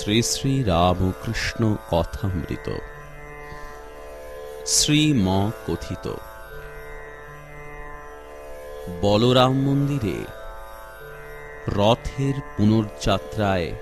শ্রী শ্রী রামকৃষ্ণ কথামৃত। শ্রীম কথিত বলরাম মন্দিরে রথের পুনর্যাত্রায়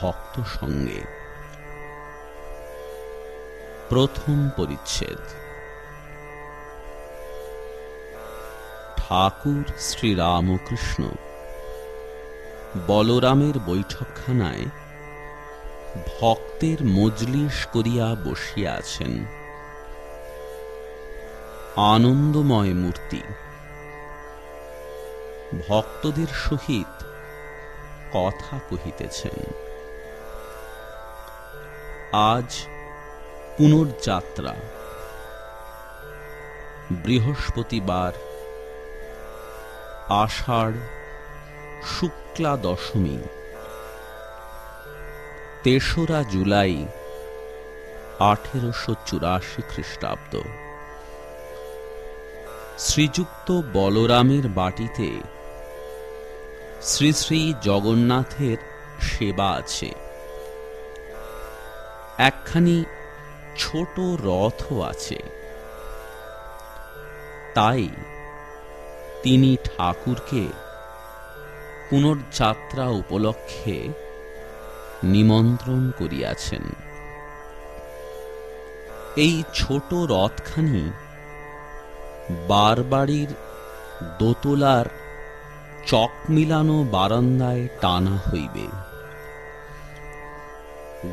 ভক্ত সঙ্গে। প্রথম পরিচ্ছেদ। ঠাকুর শ্রীরামকৃষ্ণ বলরামের বৈঠকখানায় ভক্তের মজলিস করিয়া বসিয়া আছেন আনন্দময় মূর্তি। ভক্তদের সহিত কথা কহিতেছেন। আজ পুনর্যাত্রা। বৃহস্পতিবার আষাঢ় শুক্লা দশমী। তেসরা জুলাই আঠেরোশো চুরাশি খ্রিস্টাব্দ। শ্রীযুক্ত বলরামের বাটিতে শ্রী শ্রী জগন্নাথের সেবা আছে। একখানি ছোট রথও আছে। তাই তিনি ঠাকুরকে পুনর্যাত্রা উপলক্ষে নিমন্ত্রণ করিয়াছেন। এই ছোট রথখানি বারবাড়ির দোতলার চক মিলানো বারান্দায় টানা হইবে।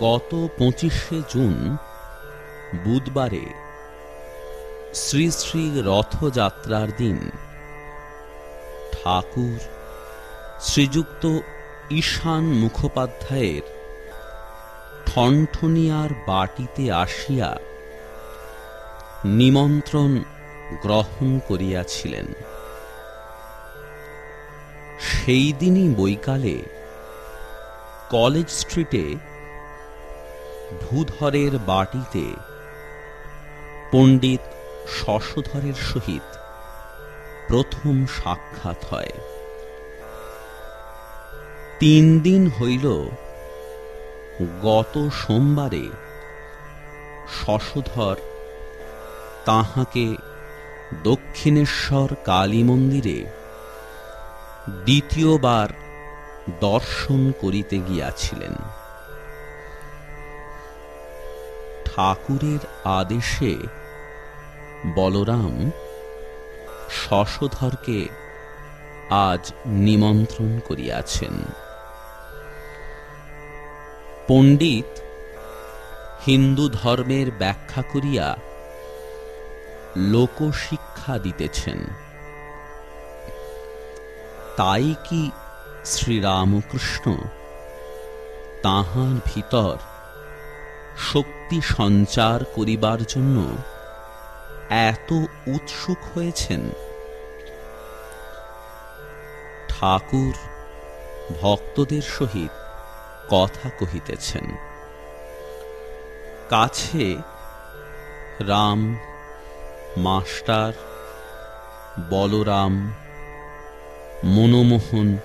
গত পঁচিশে জুন বুধবারে শ্রী শ্রী রথযাত্রার দিন ঠাকুর শ্রীযুক্ত ঈশান মুখোপাধ্যায়ের ঠনঠনিয়ার বাটিতে আসিয়া নিমন্ত্রণ গ্রহণ করিয়াছিলেন। সেই দিনই বৈকালে কলেজ স্ট্রিটে ভূধরের বাটিতে পণ্ডিত শশধরের সহিত প্রথম সাক্ষাৎ হয়। তিন দিন হইল গত সোমবারে শশধর তাহাকে দক্ষিণেশ্বর কালী মন্দিরে দ্বিতীয়বার দর্শন করিতে গিয়াছিলেন। ঠাকুরের আদেশে বলরাম শশধরকে আজ নিমন্ত্রণ করিয়াছেন। পণ্ডিত হিন্দু ধর্মের ব্যাখ্যা করিয়া লোকশিক্ষা দিতেছেন। তাই কি শ্রীরামকৃষ্ণ তাহার ভিতর শক্তি সঞ্চার করিবার জন্য এত উৎসুক হয়েছেন? ঠাকুর ভক্তদের সহিত কথা কহিতেছেন। কাছে রাম, মাস্টার, বলরাম, মনমোহন,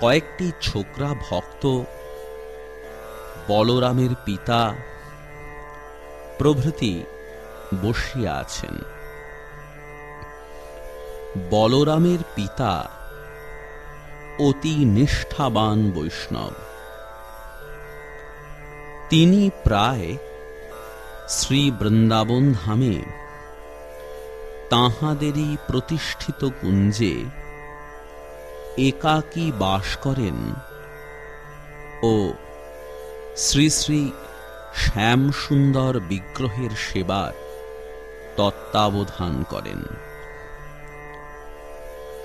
কয়েকটি ছোকরা ভক্ত, বলরামের পিতা প্রভৃতি বসিয়া আছেন। বলরামের পিতা অতি নিষ্ঠাবান বৈষ্ণব। তিনি প্রায় শ্রী বৃন্দাবন ধামে তাহাদেরই প্রতিষ্ঠিত কুঞ্জে একাকী বাস করেন ও শ্রী শ্রী শ্যাম সুন্দর বিগ্রহের সেবার তত্ত্বাবধান করেন।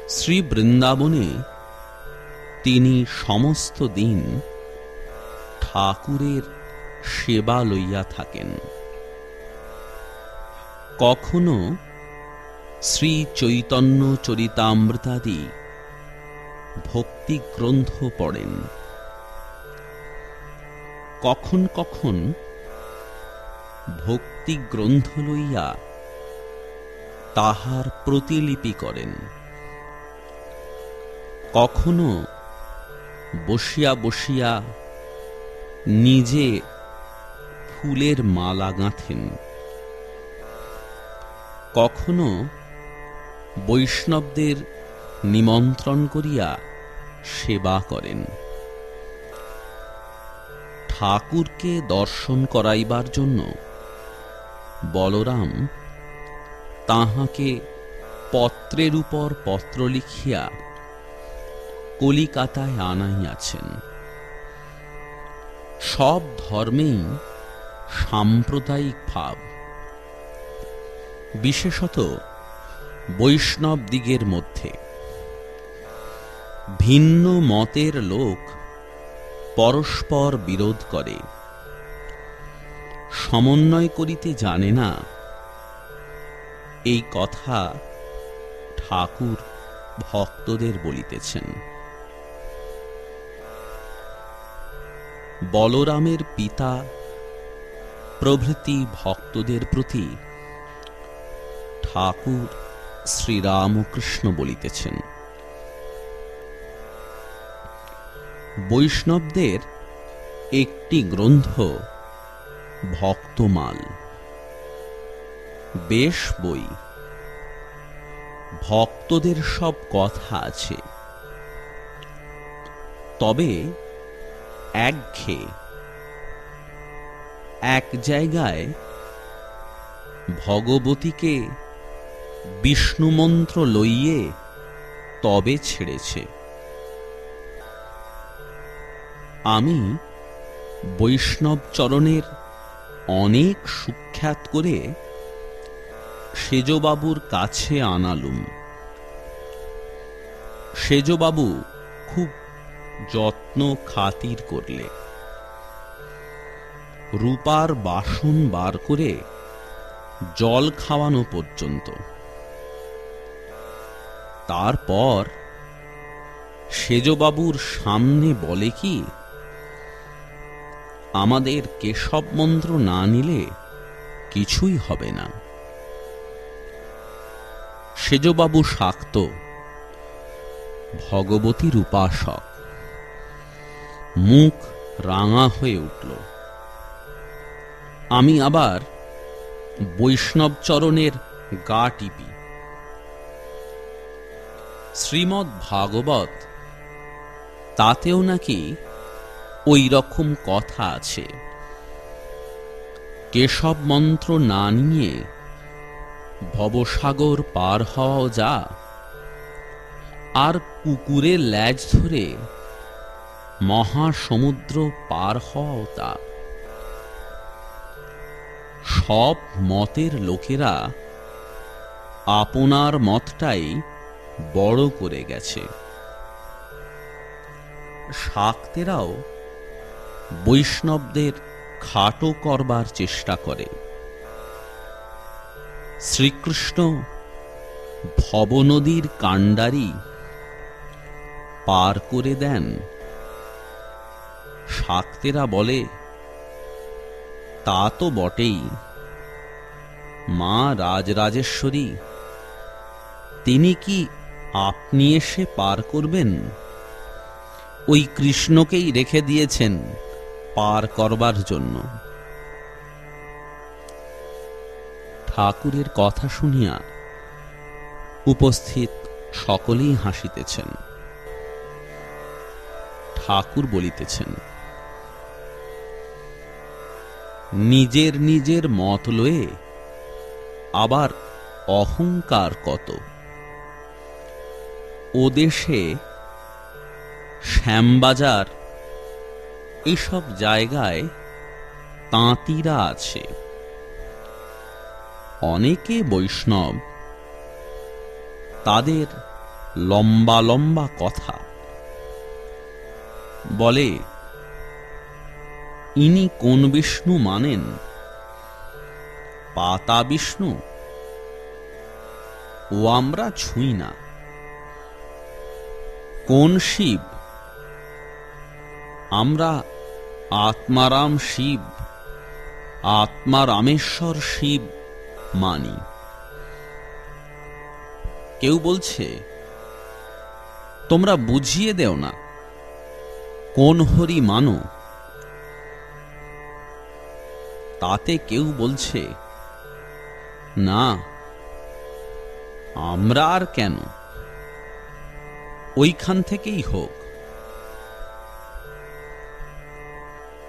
শ্রী বৃন্দাবনে তিনি সমস্ত দিন ঠাকুরের সেবা লইয়া থাকেন। কখনো শ্রী চৈতন্য চরিতামৃতাদি ভক্তি গ্রন্থ পড়েন। কখন কখন ভক্তি গ্রন্থ লইয়া তাহার প্রতিলিপি করেন। কখনো বসিয়া বসিয়া নিজে ফুলের মালা গাঁথেন। কখনো বৈষ্ণবদের নিমন্ত্রণ করিয়া সেবা করেন। ঠাকুরকে দর্শন করাইবার জন্য বলরাম তাহাকে পত্রের উপর পত্র লিখিয়া কলিকাতায় আনাইয়াছেন। সব ধর্মেই সাম্প্রদায়িক ভাব। বিশেষত বৈষ্ণব দিগের মধ্যে। ভিন্ন মতের লোক পরস্পর বিরোধ করে। সমন্বয় করিতে জানে না। এই কথা ঠাকুর ভক্তদের বলিতেছেন। বলরামের পিতা প্রভৃতি ভক্তদের প্রতি ঠাকুর শ্রীরামকৃষ্ণ বলিতেছেন। বৈষ্ণবদের একটি গ্রন্থ ভক্তমাল, বেশ বই। ভক্তদের সব কথা আছে। তবে একঘেয়ে এক জায়গায় ভগবতীকে বিষ্ণু মন্ত্র লইয়ে তবে ছেড়েছে। আমি বৈষ্ণব চরণের অনেক সুখ্যাত করে সেজবাবুর কাছে আনালুম। সেজবাবু খুব যত্ন খাতির করলে। রূপার বাসন বার করে জল খাওয়ানো পর্যন্ত। তারপর সেজবাবুর সামনে বলে কি, আমাদের কেশব মন্ত্র না নিলে কিছুই হবে না। সেজবাবু শাক্ত ভগবতীর উপাসক মুখ রাঙা হয়ে উঠল। আমি আবার বৈষ্ণব চরণের গা টিপি। শ্রীমৎ ভাগবত, তাতেও নাকি ওই রকম কথা আছে। কেশব মন্ত্র না নিয়ে ভবসাগর পার হওয়াও যা, আর কুকুরের ল্যাজ ধরে মহাসমুদ্র পার হওয়াও তা। সব মতের লোকেরা আপনার মতটাই বড় করে গেছে। শাক্তেরাও বৈষ্ণবদের খাটো করবার চেষ্টা করে। শ্রীকৃষ্ণ ভবনদীর কাণ্ডারি পার করে দেন। শাক্তেরা বলে, তা তো বটেই। মা রাজরাজেশ্বরী, তিনি কি আপনি এসে পার করবেন? ওই কৃষ্ণকেই রেখে দিয়েছেন পার করবার জন্য। ঠাকুরের কথা শুনিয়া উপস্থিত সকলেই হাসিতেছেন। ঠাকুর বলিতেছেন নিজের নিজের মত লয়ে, আবার অহংকার কত। ও দেশে শ্যামবাজার, এসব জায়গায় তাঁতিরা আছে। অনেকে বৈষ্ণব, তাদের লম্বা লম্বা কথা। বলে ইনি কোন বিষ্ণু মানেন? পাতা বিষ্ণু। ও আমরা ছুঁই না। কোন শিব? আমরা আত্মারাম শিব, আত্মারামেশ্বর শিব মানি। কেউ বলছে, তোমরা বুঝিয়ে দেও না। কোন হরি মানো? তাতে কেউ বলছে, না, আমরা আর কেন? ওইখান থেকেই হোক।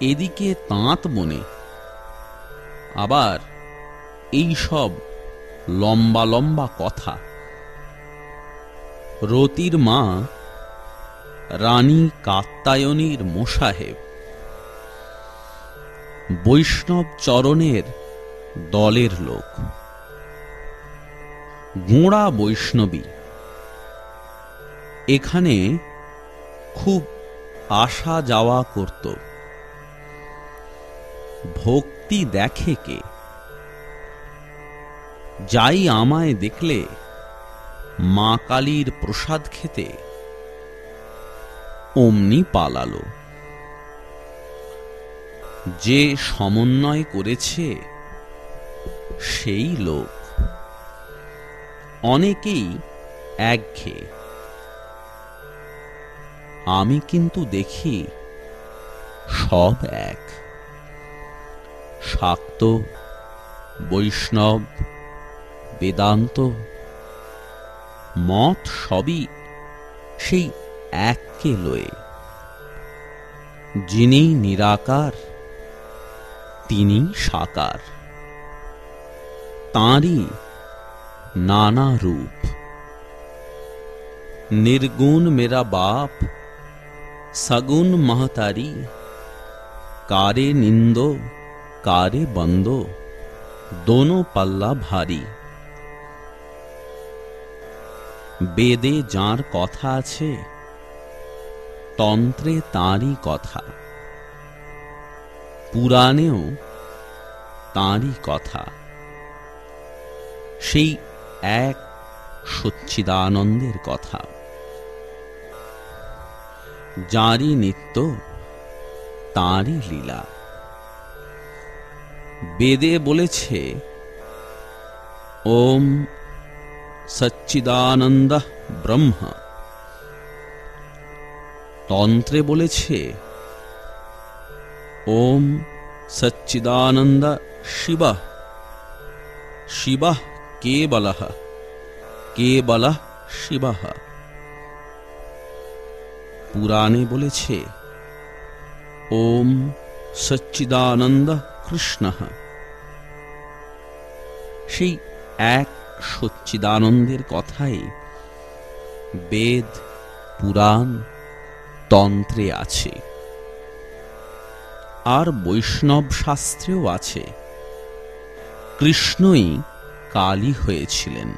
এদিকে তাঁত মনে আবার এই সব লম্বা লম্বা কথা। রতির মা রানী কাত্তায়নীর মোসাহেব বৈষ্ণব চরণের দলের লোক। গোঁড়া বৈষ্ণবী। এখানে খুব আসা যাওয়া করত। ভক্তি দেখে কে? যাই আমায় দেখলে মা কালীর প্রসাদ খেতে অমনি পালালো। যে সমন্বয় করেছে, সেই লোক। অনেকেই একঘেয়ে। আমি কিন্তু দেখি সব এক। শাক্ত, বৈষ্ণব, বেদান্ত মত সবই সেই এককে লয়ে। যিনি নিরাকার তিনি সাকার তাঁরই নানা রূপ निर्गुण मेरा बाप सगुन महतारी कारे निंदो कारे बंदो दोनों पल्ला भारी বেদে যার কথা আছে তন্ত্রে তাঁরই কথা পুরাণেও তাঁরই কথা। সেই এক সচ্চিদানন্দের কথা। যাঁরই নিত্য, তাঁরই লীলা। বেদে বলেছে, ওম সচ্চিদানন্দ ব্রহ্ম। তন্ত্রে বলেছে ওম সচ্চিদানন্দ শিব। শিব কেবল। কেবল শিব। পুরাণে বলেছে, ওম সচ্চিদানন্দ কৃষ্ণ। সেই এক সচ্চিদানন্দের কথাই বেদ, পুরাণ, তন্ত্রে আছে। আর বৈষ্ণব শাস্ত্রেও আছে কৃষ্ণই কালী হয়েছিলেন।